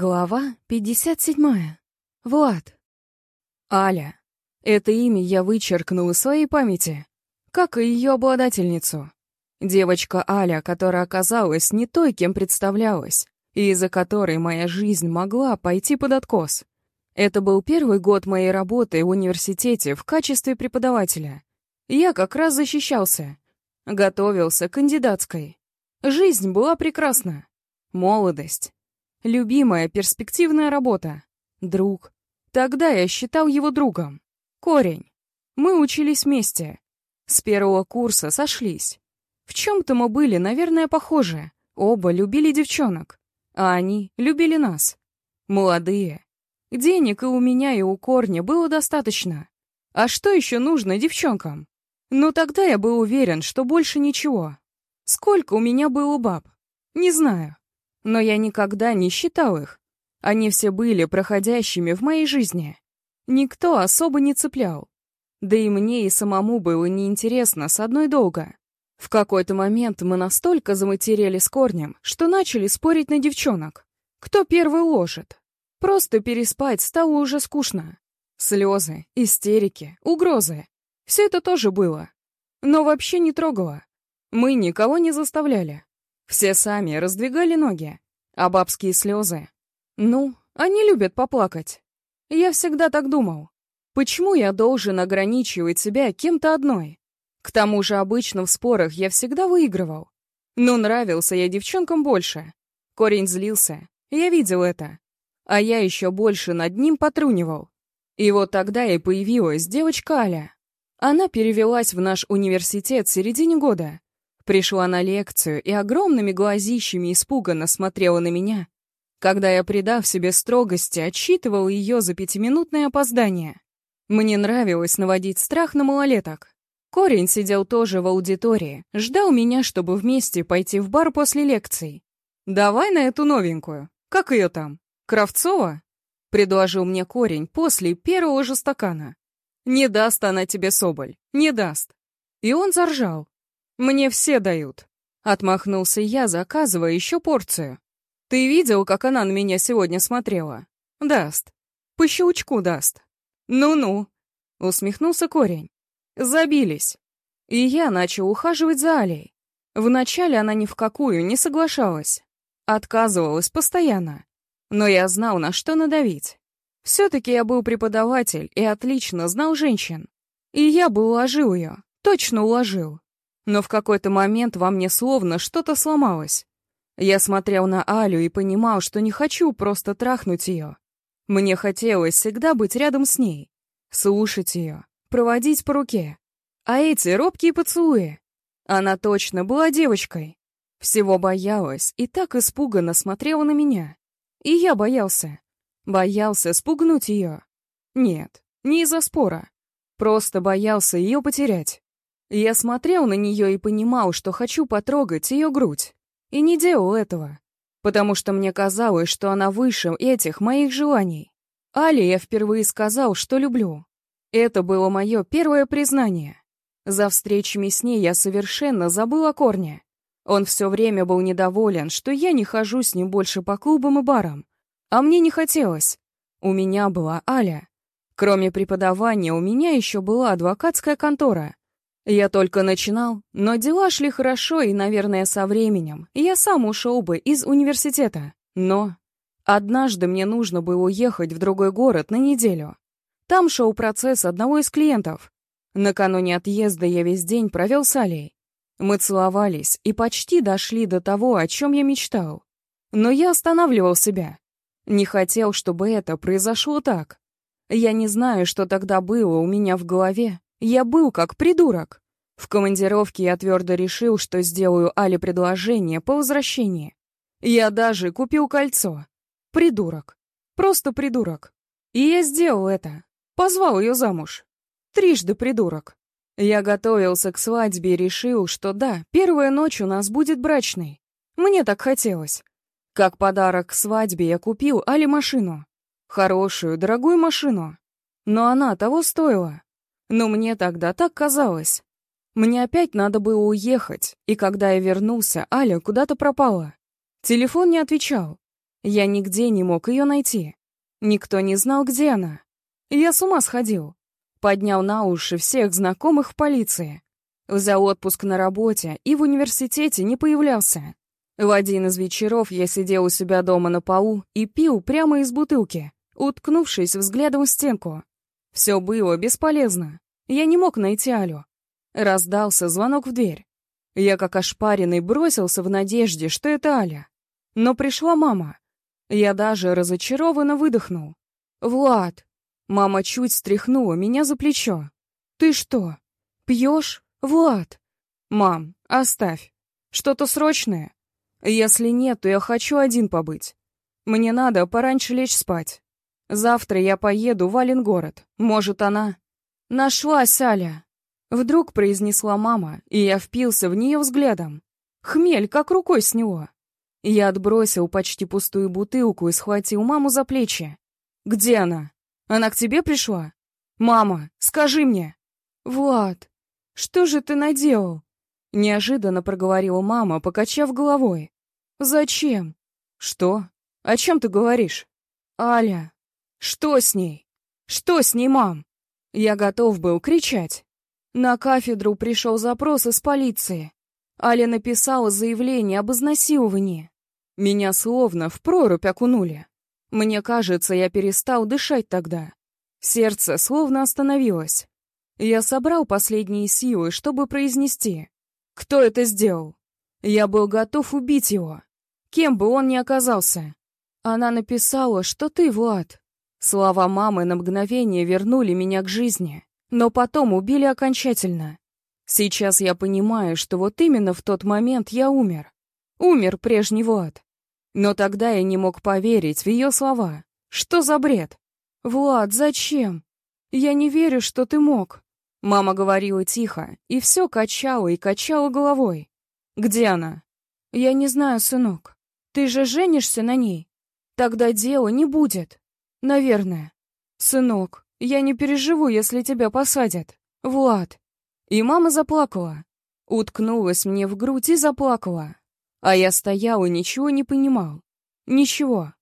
Глава 57. Влад. Аля. Это имя я вычеркнул из своей памяти, как и ее обладательницу. Девочка Аля, которая оказалась не той, кем представлялась, и из-за которой моя жизнь могла пойти под откос. Это был первый год моей работы в университете в качестве преподавателя. Я как раз защищался. Готовился к кандидатской. Жизнь была прекрасна. Молодость. Любимая перспективная работа. Друг. Тогда я считал его другом. Корень. Мы учились вместе. С первого курса сошлись. В чем-то мы были, наверное, похожи. Оба любили девчонок. А они любили нас. Молодые. Денег и у меня, и у Корня было достаточно. А что еще нужно девчонкам? Но тогда я был уверен, что больше ничего. Сколько у меня было баб? Не знаю. Но я никогда не считал их. Они все были проходящими в моей жизни. Никто особо не цеплял. Да и мне и самому было неинтересно с одной долго. В какой-то момент мы настолько заматерели с корнем, что начали спорить на девчонок. Кто первый ложит? Просто переспать стало уже скучно. Слезы, истерики, угрозы. Все это тоже было. Но вообще не трогало. Мы никого не заставляли. Все сами раздвигали ноги, а бабские слезы... Ну, они любят поплакать. Я всегда так думал. Почему я должен ограничивать себя кем-то одной? К тому же обычно в спорах я всегда выигрывал. Но нравился я девчонкам больше. Корень злился, я видел это. А я еще больше над ним потрунивал. И вот тогда и появилась девочка Аля. Она перевелась в наш университет в середине года. Пришла на лекцию и огромными глазищами испуганно смотрела на меня, когда я, придав себе строгости, отсчитывал ее за пятиминутное опоздание. Мне нравилось наводить страх на малолеток. Корень сидел тоже в аудитории, ждал меня, чтобы вместе пойти в бар после лекций. «Давай на эту новенькую. Как ее там? Кравцова?» — предложил мне Корень после первого же стакана. «Не даст она тебе, Соболь, не даст». И он заржал. «Мне все дают», — отмахнулся я, заказывая еще порцию. «Ты видел, как она на меня сегодня смотрела?» «Даст. По щелчку даст». «Ну-ну», — усмехнулся Корень. «Забились». И я начал ухаживать за Алей. Вначале она ни в какую не соглашалась. Отказывалась постоянно. Но я знал, на что надавить. Все-таки я был преподаватель и отлично знал женщин. И я бы уложил ее, точно уложил. Но в какой-то момент во мне словно что-то сломалось. Я смотрел на Алю и понимал, что не хочу просто трахнуть ее. Мне хотелось всегда быть рядом с ней, слушать ее, проводить по руке. А эти робкие поцелуи. Она точно была девочкой. Всего боялась и так испуганно смотрела на меня. И я боялся. Боялся спугнуть ее. Нет, не из-за спора. Просто боялся ее потерять. Я смотрел на нее и понимал, что хочу потрогать ее грудь. И не делал этого, потому что мне казалось, что она выше этих моих желаний. Али я впервые сказал, что люблю. Это было мое первое признание. За встречами с ней я совершенно забыл о корне. Он все время был недоволен, что я не хожу с ним больше по клубам и барам. А мне не хотелось. У меня была Аля. Кроме преподавания, у меня еще была адвокатская контора. Я только начинал, но дела шли хорошо, и, наверное, со временем я сам ушел бы из университета. Но однажды мне нужно было уехать в другой город на неделю. Там шел процесс одного из клиентов. Накануне отъезда я весь день провел с Алей. Мы целовались и почти дошли до того, о чем я мечтал. Но я останавливал себя. Не хотел, чтобы это произошло так. Я не знаю, что тогда было у меня в голове, я был как придурок. В командировке я твердо решил, что сделаю Але предложение по возвращении. Я даже купил кольцо. Придурок. Просто придурок. И я сделал это. Позвал ее замуж. Трижды придурок. Я готовился к свадьбе и решил, что да, первая ночь у нас будет брачной. Мне так хотелось. Как подарок к свадьбе я купил Але машину. Хорошую, дорогую машину. Но она того стоила. Но мне тогда так казалось. Мне опять надо было уехать, и когда я вернулся, Аля куда-то пропала. Телефон не отвечал. Я нигде не мог ее найти. Никто не знал, где она. Я с ума сходил. Поднял на уши всех знакомых в полиции. За отпуск на работе и в университете не появлялся. В один из вечеров я сидел у себя дома на полу и пил прямо из бутылки, уткнувшись взглядом в стенку. Все было бесполезно. Я не мог найти Алю. Раздался звонок в дверь. Я как ошпаренный бросился в надежде, что это Аля. Но пришла мама. Я даже разочарованно выдохнул. «Влад!» Мама чуть стряхнула меня за плечо. «Ты что, пьешь, Влад?» «Мам, оставь. Что-то срочное? Если нет, то я хочу один побыть. Мне надо пораньше лечь спать. Завтра я поеду в Аленгород. Может, она...» «Нашлась Аля!» Вдруг произнесла мама, и я впился в нее взглядом. Хмель как рукой с него. Я отбросил почти пустую бутылку и схватил маму за плечи. «Где она? Она к тебе пришла? Мама, скажи мне!» «Влад, что же ты наделал?» Неожиданно проговорила мама, покачав головой. «Зачем?» «Что? О чем ты говоришь?» «Аля, что с ней? Что с ней, мам?» Я готов был кричать. На кафедру пришел запрос из полиции. Аля написала заявление об изнасиловании. Меня словно в прорубь окунули. Мне кажется, я перестал дышать тогда. Сердце словно остановилось. Я собрал последние силы, чтобы произнести. Кто это сделал? Я был готов убить его. Кем бы он ни оказался. Она написала, что ты, Влад. Слова мамы на мгновение вернули меня к жизни, но потом убили окончательно. Сейчас я понимаю, что вот именно в тот момент я умер. Умер прежний Влад. Но тогда я не мог поверить в ее слова. Что за бред? «Влад, зачем? Я не верю, что ты мог». Мама говорила тихо, и все качала и качала головой. «Где она?» «Я не знаю, сынок. Ты же женишься на ней? Тогда дела не будет. Наверное. Сынок, я не переживу, если тебя посадят. Влад». И мама заплакала. Уткнулась мне в грудь и заплакала. А я стоял и ничего не понимал. Ничего.